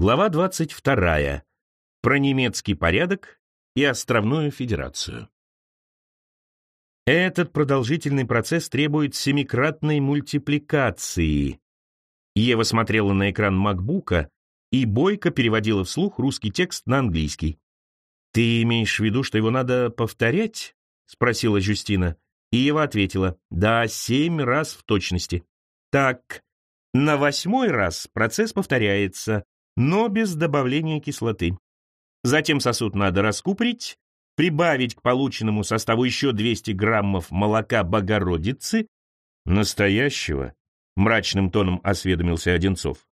Глава 22. Про немецкий порядок и островную федерацию. Этот продолжительный процесс требует семикратной мультипликации. Ева смотрела на экран макбука и бойко переводила вслух русский текст на английский. «Ты имеешь в виду, что его надо повторять?» — спросила Жюстина. И Ева ответила, «Да, семь раз в точности». «Так, на восьмой раз процесс повторяется, но без добавления кислоты. Затем сосуд надо раскупорить, прибавить к полученному составу еще 200 граммов молока Богородицы, настоящего, мрачным тоном осведомился Одинцов.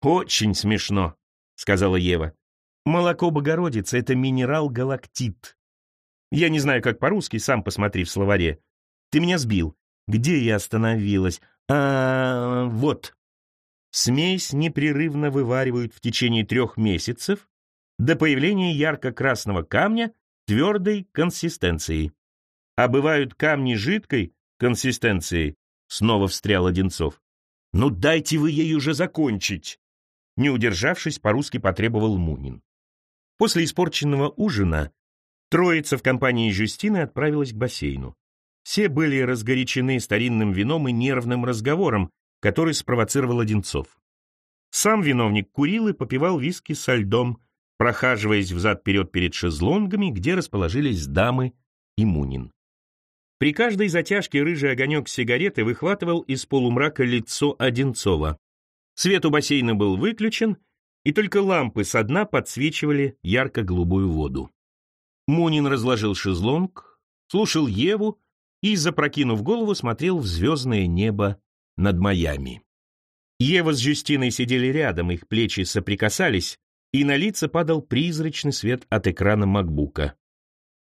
«Очень смешно», — сказала Ева. «Молоко Богородицы — это минерал-галактит. Я не знаю, как по-русски, сам посмотри в словаре. Ты меня сбил. Где я остановилась? А, вот. Смесь непрерывно вываривают в течение трех месяцев до появления ярко-красного камня твердой консистенции. А бывают камни жидкой консистенции, снова встрял Одинцов. «Ну дайте вы ей уже закончить!» Не удержавшись, по-русски потребовал Мунин. После испорченного ужина троица в компании Жюстины отправилась к бассейну. Все были разгорячены старинным вином и нервным разговором, который спровоцировал Одинцов. Сам виновник курил и попивал виски со льдом, прохаживаясь взад-вперед перед шезлонгами, где расположились дамы и Мунин. При каждой затяжке рыжий огонек сигареты выхватывал из полумрака лицо Одинцова. Свет у бассейна был выключен, и только лампы со дна подсвечивали ярко-голубую воду. Мунин разложил шезлонг, слушал Еву и, запрокинув голову, смотрел в звездное небо над Майами. Ева с Жюстиной сидели рядом, их плечи соприкасались, и на лица падал призрачный свет от экрана макбука.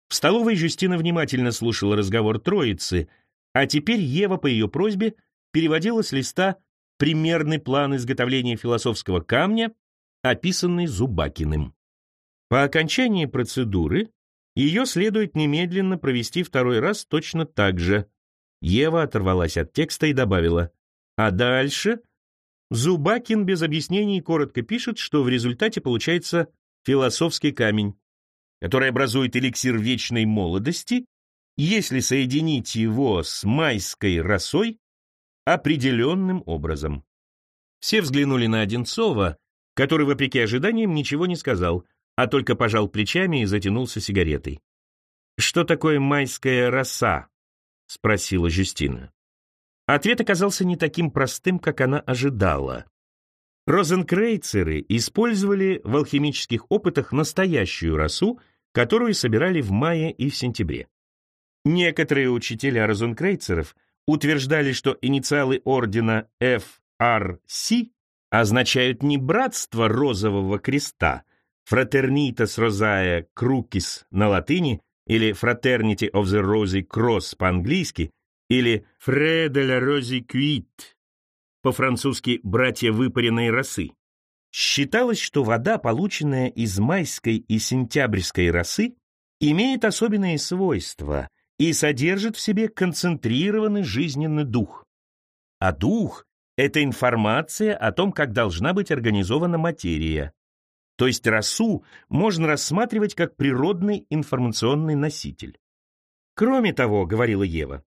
В столовой Жюстина внимательно слушала разговор троицы, а теперь Ева по ее просьбе переводила с листа примерный план изготовления философского камня, описанный Зубакиным. По окончании процедуры ее следует немедленно провести второй раз точно так же. Ева оторвалась от текста и добавила а дальше Зубакин без объяснений коротко пишет, что в результате получается философский камень, который образует эликсир вечной молодости, если соединить его с майской росой определенным образом. Все взглянули на Одинцова, который, вопреки ожиданиям, ничего не сказал, а только пожал плечами и затянулся сигаретой. «Что такое майская роса?» — спросила Жюстина. Ответ оказался не таким простым, как она ожидала. Розенкрейцеры использовали в алхимических опытах настоящую росу, которую собирали в мае и в сентябре. Некоторые учителя розенкрейцеров утверждали, что инициалы ордена FRC означают не братство розового креста, Fraternitas Rosae Crucis на латыни или Fraternity of the Rosy Cross по-английски, или «Фределя Рози Квит», по-французски «братья выпаренной росы». Считалось, что вода, полученная из майской и сентябрьской росы, имеет особенные свойства и содержит в себе концентрированный жизненный дух. А дух — это информация о том, как должна быть организована материя. То есть росу можно рассматривать как природный информационный носитель. Кроме того, говорила Ева,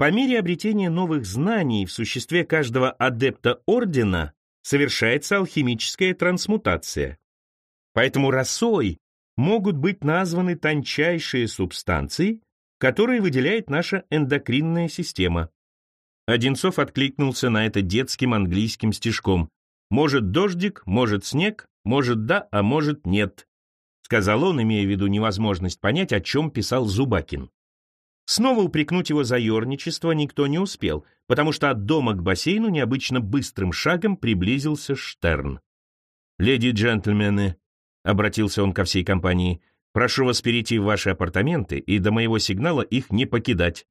по мере обретения новых знаний в существе каждого адепта ордена совершается алхимическая трансмутация. Поэтому росой могут быть названы тончайшие субстанции, которые выделяет наша эндокринная система. Одинцов откликнулся на это детским английским стишком. «Может дождик, может снег, может да, а может нет», сказал он, имея в виду невозможность понять, о чем писал Зубакин. Снова упрекнуть его за ерничество никто не успел, потому что от дома к бассейну необычно быстрым шагом приблизился Штерн. «Леди и джентльмены», — обратился он ко всей компании, «прошу вас перейти в ваши апартаменты и до моего сигнала их не покидать».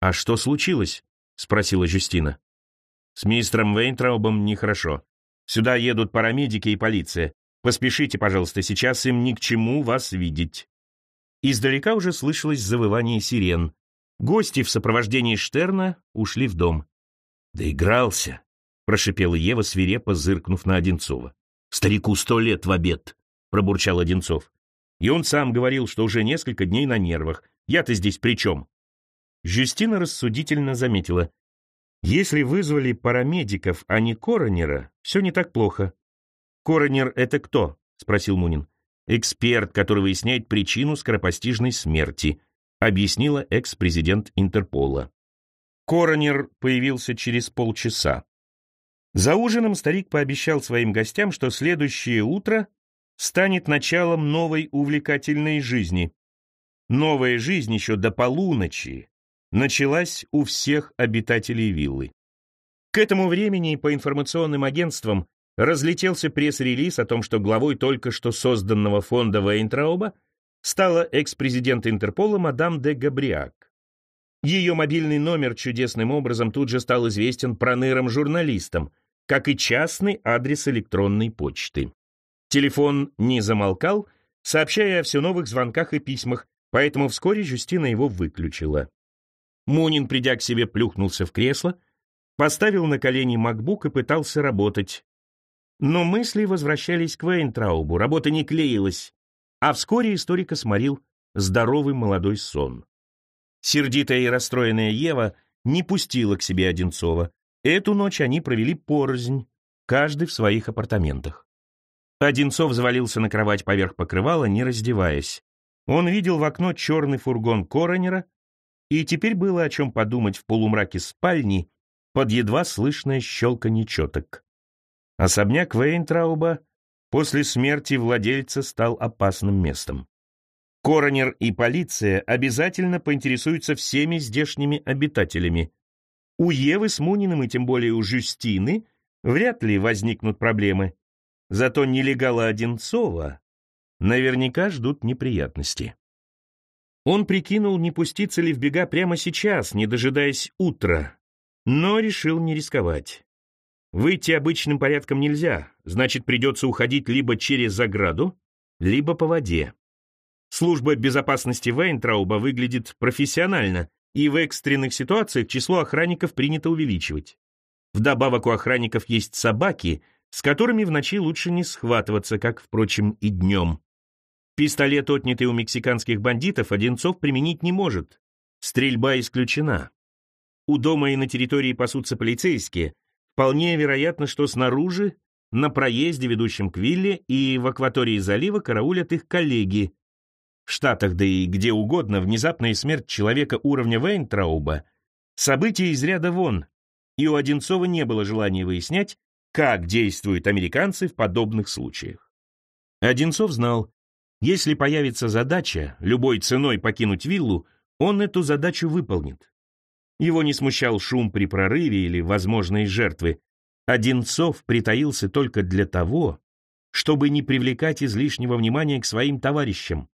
«А что случилось?» — спросила Жюстина. «С мистером Вейнтраубом нехорошо. Сюда едут парамедики и полиция. Поспешите, пожалуйста, сейчас им ни к чему вас видеть». Издалека уже слышалось завывание сирен. Гости в сопровождении Штерна ушли в дом. «Доигрался», — прошипела Ева, свирепо зыркнув на Одинцова. «Старику сто лет в обед», — пробурчал Одинцов. «И он сам говорил, что уже несколько дней на нервах. Я-то здесь при чем?» Жюстина рассудительно заметила. «Если вызвали парамедиков, а не коронера, все не так плохо». «Коронер — это кто?» — спросил Мунин. «Эксперт, который выясняет причину скоропостижной смерти», — объяснила экс-президент Интерпола. Коронер появился через полчаса. За ужином старик пообещал своим гостям, что следующее утро станет началом новой увлекательной жизни. Новая жизнь еще до полуночи началась у всех обитателей виллы. К этому времени по информационным агентствам разлетелся пресс-релиз о том, что главой только что созданного фонда Вейнтрауба стала экс-президент Интерпола мадам де Габриак. Ее мобильный номер чудесным образом тут же стал известен пронырам-журналистам, как и частный адрес электронной почты. Телефон не замолкал, сообщая о все новых звонках и письмах, поэтому вскоре Жюстина его выключила. Мунин, придя к себе, плюхнулся в кресло, поставил на колени макбук и пытался работать. Но мысли возвращались к Вейнтраубу, работа не клеилась, а вскоре историка сморил здоровый молодой сон. Сердитая и расстроенная Ева не пустила к себе Одинцова. Эту ночь они провели порознь, каждый в своих апартаментах. Одинцов завалился на кровать поверх покрывала, не раздеваясь. Он видел в окно черный фургон коронера, и теперь было о чем подумать в полумраке спальни под едва слышное щелканье четок. Особняк Вейнтрауба после смерти владельца стал опасным местом. Коронер и полиция обязательно поинтересуются всеми здешними обитателями. У Евы с Муниным и тем более у Жюстины вряд ли возникнут проблемы. Зато нелегала Одинцова наверняка ждут неприятности. Он прикинул, не пуститься ли в бега прямо сейчас, не дожидаясь утра, но решил не рисковать. Выйти обычным порядком нельзя, значит, придется уходить либо через заграду, либо по воде. Служба безопасности Вейнтрауба выглядит профессионально, и в экстренных ситуациях число охранников принято увеличивать. Вдобавок у охранников есть собаки, с которыми в ночи лучше не схватываться, как, впрочем, и днем. Пистолет, отнятый у мексиканских бандитов, Одинцов применить не может. Стрельба исключена. У дома и на территории пасутся полицейские. Вполне вероятно, что снаружи, на проезде, ведущем к вилле, и в акватории залива караулят их коллеги. В Штатах, да и где угодно, внезапная смерть человека уровня Вейнтрауба — событие из ряда вон, и у Одинцова не было желания выяснять, как действуют американцы в подобных случаях. Одинцов знал, если появится задача любой ценой покинуть виллу, он эту задачу выполнит. Его не смущал шум при прорыве или возможные жертвы. Одинцов притаился только для того, чтобы не привлекать излишнего внимания к своим товарищам.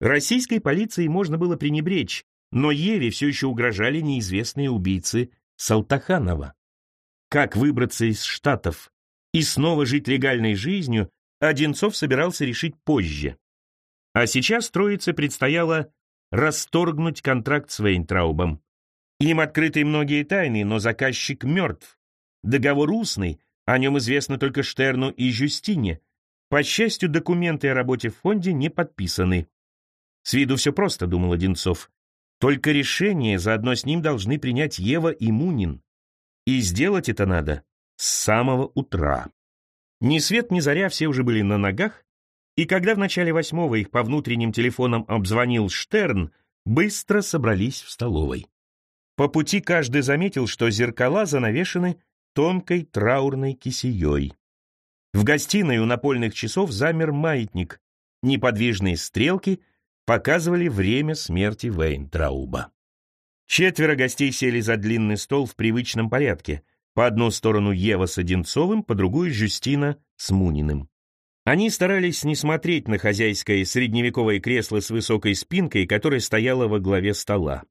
Российской полицией можно было пренебречь, но Еве все еще угрожали неизвестные убийцы Салтаханова. Как выбраться из Штатов и снова жить легальной жизнью, Одинцов собирался решить позже. А сейчас троице предстояло расторгнуть контракт с Вейнтраубом. Им открыты многие тайны, но заказчик мертв. Договор устный, о нем известно только Штерну и Жюстине. По счастью, документы о работе в фонде не подписаны. С виду все просто, думал Одинцов. Только решение заодно с ним должны принять Ева и Мунин. И сделать это надо с самого утра. Ни свет, ни заря все уже были на ногах, и когда в начале восьмого их по внутренним телефонам обзвонил Штерн, быстро собрались в столовой. По пути каждый заметил, что зеркала занавешены тонкой траурной кисеей. В гостиной у напольных часов замер маятник. Неподвижные стрелки показывали время смерти Вейнтрауба. Четверо гостей сели за длинный стол в привычном порядке. По одну сторону Ева с Одинцовым, по другую Жюстина с Муниным. Они старались не смотреть на хозяйское средневековое кресло с высокой спинкой, которое стояло во главе стола.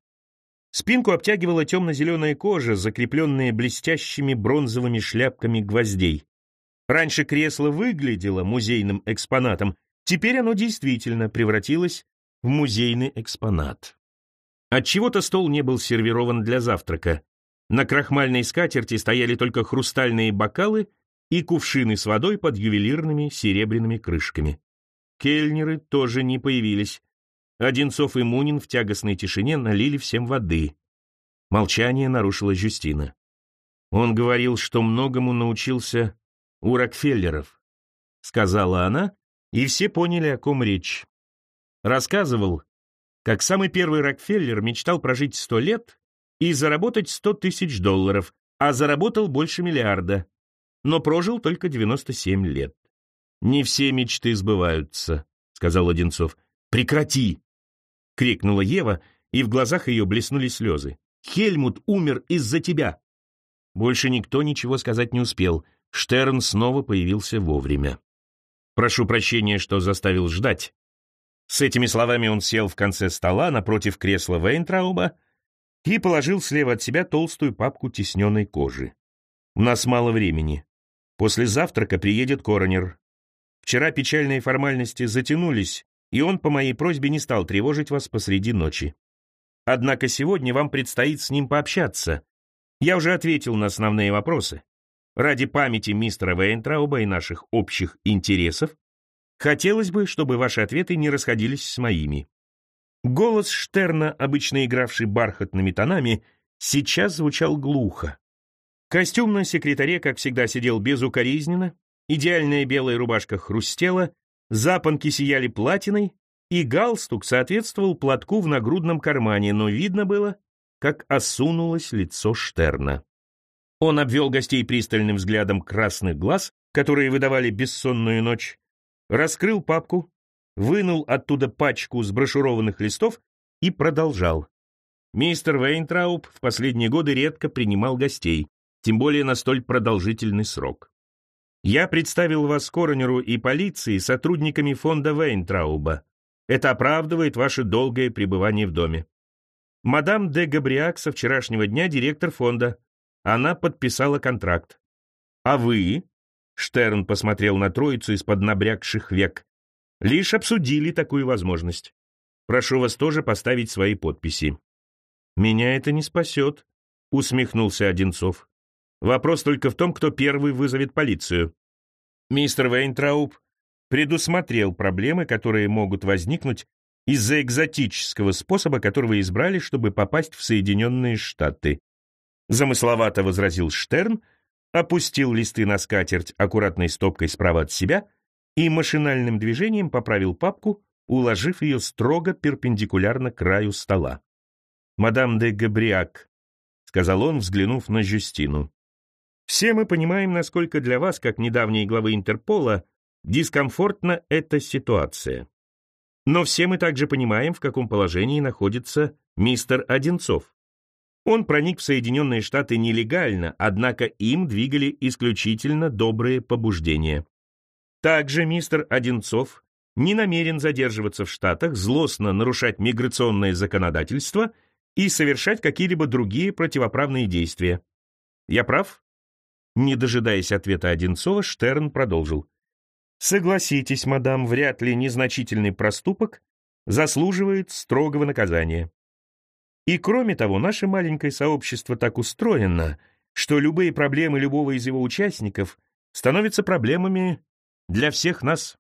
Спинку обтягивала темно-зеленая кожа, закрепленная блестящими бронзовыми шляпками гвоздей. Раньше кресло выглядело музейным экспонатом, теперь оно действительно превратилось в музейный экспонат. Отчего-то стол не был сервирован для завтрака. На крахмальной скатерти стояли только хрустальные бокалы и кувшины с водой под ювелирными серебряными крышками. Кельнеры тоже не появились. Одинцов и Мунин в тягостной тишине налили всем воды. Молчание нарушила Жюстина. Он говорил, что многому научился у Рокфеллеров, сказала она, и все поняли, о ком речь. Рассказывал, как самый первый Рокфеллер мечтал прожить сто лет и заработать сто тысяч долларов, а заработал больше миллиарда, но прожил только 97 лет. «Не все мечты сбываются», — сказал Одинцов. «Прекрати!» — крикнула Ева, и в глазах ее блеснули слезы. «Хельмут умер из-за тебя!» Больше никто ничего сказать не успел. Штерн снова появился вовремя. «Прошу прощения, что заставил ждать». С этими словами он сел в конце стола напротив кресла Вейнтрауба и положил слева от себя толстую папку тисненной кожи. «У нас мало времени. После завтрака приедет коронер. Вчера печальные формальности затянулись, и он по моей просьбе не стал тревожить вас посреди ночи. Однако сегодня вам предстоит с ним пообщаться. Я уже ответил на основные вопросы. Ради памяти мистера Вейнтрауба и наших общих интересов хотелось бы, чтобы ваши ответы не расходились с моими. Голос Штерна, обычно игравший бархатными тонами, сейчас звучал глухо. Костюм на секретаре, как всегда, сидел безукоризненно, идеальная белая рубашка хрустела, запонки сияли платиной, и галстук соответствовал платку в нагрудном кармане, но видно было, как осунулось лицо Штерна. Он обвел гостей пристальным взглядом красных глаз, которые выдавали бессонную ночь, раскрыл папку, вынул оттуда пачку сброшурованных листов и продолжал. Мистер Вейнтрауб в последние годы редко принимал гостей, тем более на столь продолжительный срок. Я представил вас коронеру и полиции сотрудниками фонда Вейнтрауба. Это оправдывает ваше долгое пребывание в доме. Мадам де Габриак со вчерашнего дня директор фонда. Она подписала контракт. А вы, Штерн посмотрел на троицу из-под набрякших век, лишь обсудили такую возможность. Прошу вас тоже поставить свои подписи. «Меня это не спасет», — усмехнулся Одинцов. «Вопрос только в том, кто первый вызовет полицию». Мистер Вейнтрауб предусмотрел проблемы, которые могут возникнуть из-за экзотического способа, который вы избрали, чтобы попасть в Соединенные Штаты. Замысловато возразил Штерн, опустил листы на скатерть аккуратной стопкой справа от себя и машинальным движением поправил папку, уложив ее строго перпендикулярно краю стола. «Мадам де Габриак», — сказал он, взглянув на Жюстину. «Все мы понимаем, насколько для вас, как недавней главы Интерпола, дискомфортна эта ситуация. Но все мы также понимаем, в каком положении находится мистер Одинцов. Он проник в Соединенные Штаты нелегально, однако им двигали исключительно добрые побуждения. Также мистер Одинцов не намерен задерживаться в Штатах, злостно нарушать миграционное законодательство и совершать какие-либо другие противоправные действия. Я прав? Не дожидаясь ответа Одинцова, Штерн продолжил. Согласитесь, мадам, вряд ли незначительный проступок заслуживает строгого наказания. И кроме того, наше маленькое сообщество так устроено, что любые проблемы любого из его участников становятся проблемами для всех нас.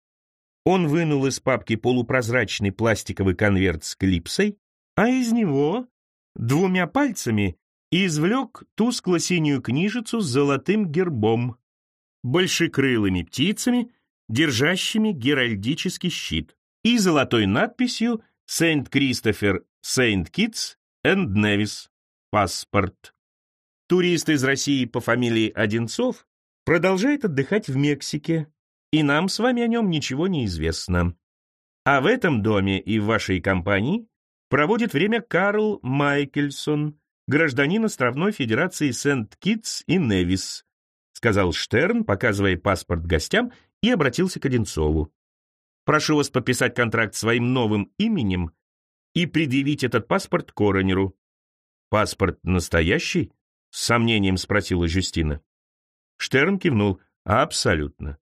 Он вынул из папки полупрозрачный пластиковый конверт с клипсой, а из него двумя пальцами извлек тускло-синюю книжицу с золотым гербом, большекрылыми птицами, держащими геральдический щит, и золотой надписью «Сент-Кристофер, Сент-Китс энд Невис. Паспорт». Турист из России по фамилии Одинцов продолжает отдыхать в Мексике, и нам с вами о нем ничего не известно. А в этом доме и в вашей компании проводит время Карл Майкельсон, гражданин Островной Федерации Сент-Китс и Невис, сказал Штерн, показывая паспорт гостям, и обратился к Одинцову. Прошу вас подписать контракт своим новым именем и предъявить этот паспорт коронеру. Паспорт настоящий? С сомнением спросила Жюстина. Штерн кивнул. Абсолютно.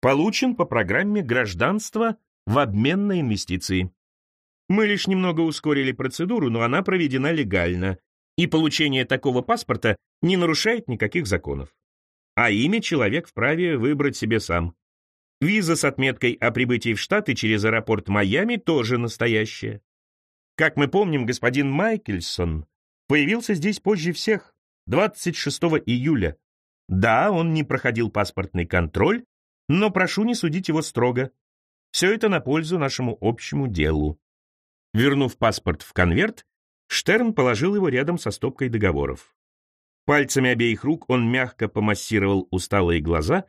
Получен по программе гражданства в обмен на инвестиции. Мы лишь немного ускорили процедуру, но она проведена легально, и получение такого паспорта не нарушает никаких законов. а имя человек вправе выбрать себе сам. Виза с отметкой о прибытии в Штаты через аэропорт Майами тоже настоящая. Как мы помним, господин Майкельсон появился здесь позже всех, 26 июля. Да, он не проходил паспортный контроль, но прошу не судить его строго. Все это на пользу нашему общему делу. Вернув паспорт в конверт, Штерн положил его рядом со стопкой договоров. Пальцами обеих рук он мягко помассировал усталые глаза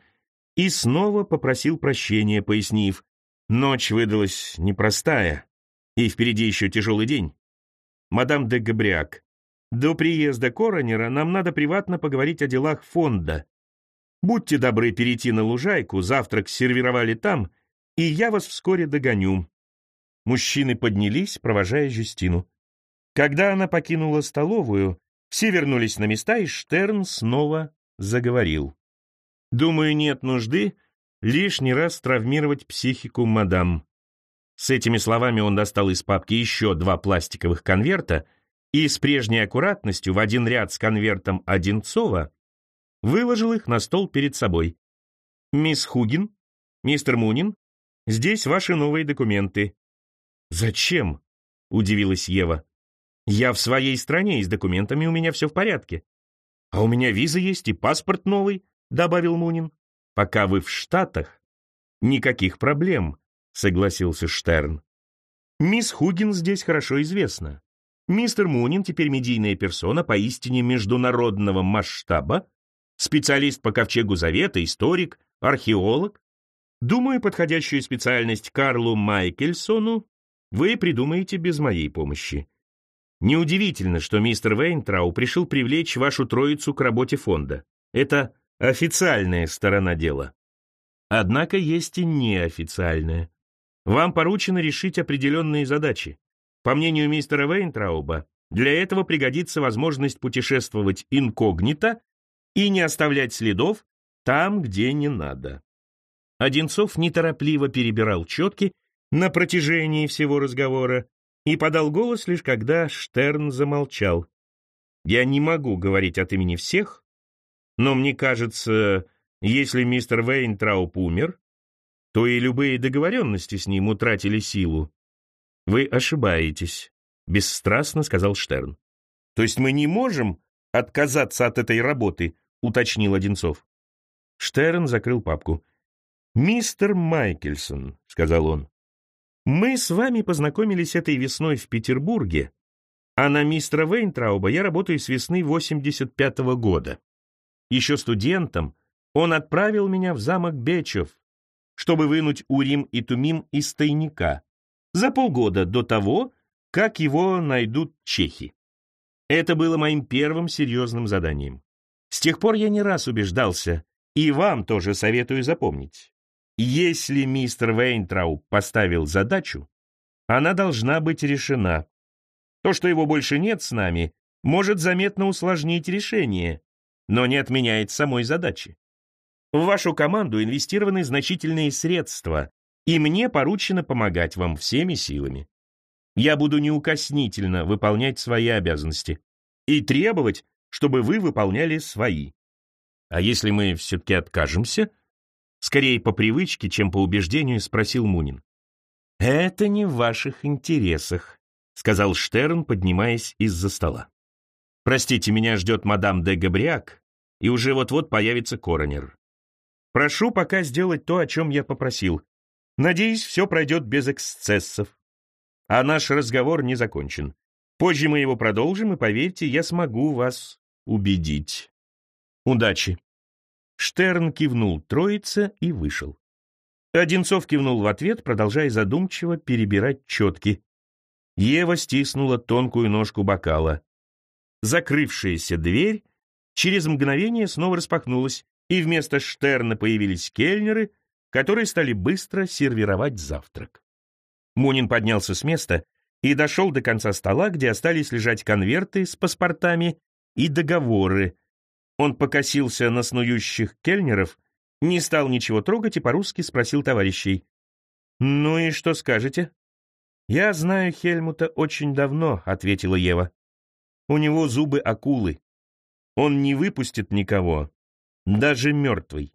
и снова попросил прощения, пояснив, «Ночь выдалась непростая, и впереди еще тяжелый день. Мадам де Габриак, до приезда коронера нам надо приватно поговорить о делах фонда. Будьте добры перейти на лужайку, завтрак сервировали там, и я вас вскоре догоню». Мужчины поднялись, провожая Жюстину. Когда она покинула столовую, все вернулись на места, и Штерн снова заговорил. «Думаю, нет нужды лишний раз травмировать психику мадам». С этими словами он достал из папки еще два пластиковых конверта и с прежней аккуратностью в один ряд с конвертом Одинцова выложил их на стол перед собой. «Мисс Хугин, мистер Мунин, здесь ваши новые документы». «Зачем?» — удивилась Ева. «Я в своей стране, и с документами у меня все в порядке». «А у меня виза есть и паспорт новый», — добавил Мунин. «Пока вы в Штатах, никаких проблем», — согласился Штерн. «Мисс Хугин здесь хорошо известна. Мистер Мунин теперь медийная персона поистине международного масштаба, специалист по Ковчегу Завета, историк, археолог. Думаю, подходящую специальность Карлу Майкельсону вы придумаете без моей помощи. Неудивительно, что мистер Вейнтрау пришел привлечь вашу троицу к работе фонда. Это официальная сторона дела. Однако есть и неофициальная. Вам поручено решить определенные задачи. По мнению мистера Вейнтрауба, для этого пригодится возможность путешествовать инкогнито и не оставлять следов там, где не надо. Одинцов неторопливо перебирал четки на протяжении всего разговора и подал голос лишь когда Штерн замолчал. «Я не могу говорить от имени всех, но мне кажется, если мистер Вейнтрауп умер, то и любые договоренности с ним утратили силу. Вы ошибаетесь», — бесстрастно сказал Штерн. «То есть мы не можем отказаться от этой работы?» уточнил Одинцов. Штерн закрыл папку. «Мистер Майкельсон», — сказал он, — «мы с вами познакомились этой весной в Петербурге, а на мистера Вейнтрауба я работаю с весны 85-го года. Еще студентом он отправил меня в замок Бечев, чтобы вынуть Урим и Тумим из тайника, за полгода до того, как его найдут чехи. Это было моим первым серьезным заданием. С тех пор я не раз убеждался, и вам тоже советую запомнить. Если мистер Вейнтрау поставил задачу, она должна быть решена. То, что его больше нет с нами, может заметно усложнить решение, но не отменяет самой задачи. В вашу команду инвестированы значительные средства, и мне поручено помогать вам всеми силами. Я буду неукоснительно выполнять свои обязанности и требовать, чтобы вы выполняли свои. А если мы все-таки откажемся? Скорее по привычке, чем по убеждению, спросил Мунин. Это не в ваших интересах, сказал Штерн, поднимаясь из-за стола. Простите, меня ждет мадам де Габриак, и уже вот-вот появится коронер. Прошу пока сделать то, о чем я попросил. Надеюсь, все пройдет без эксцессов. А наш разговор не закончен. Позже мы его продолжим, и поверьте, я смогу вас убедить. Удачи. Штерн кивнул троица и вышел. Одинцов кивнул в ответ, продолжая задумчиво перебирать четки. Ева стиснула тонкую ножку бокала. Закрывшаяся дверь через мгновение снова распахнулась, и вместо Штерна появились кельнеры, которые стали быстро сервировать завтрак. Мунин поднялся с места и дошел до конца стола, где остались лежать конверты с паспортами и договоры. Он покосился на снующих кельнеров, не стал ничего трогать и по-русски спросил товарищей. «Ну и что скажете?» «Я знаю Хельмута очень давно», — ответила Ева. «У него зубы акулы. Он не выпустит никого, даже мертвый.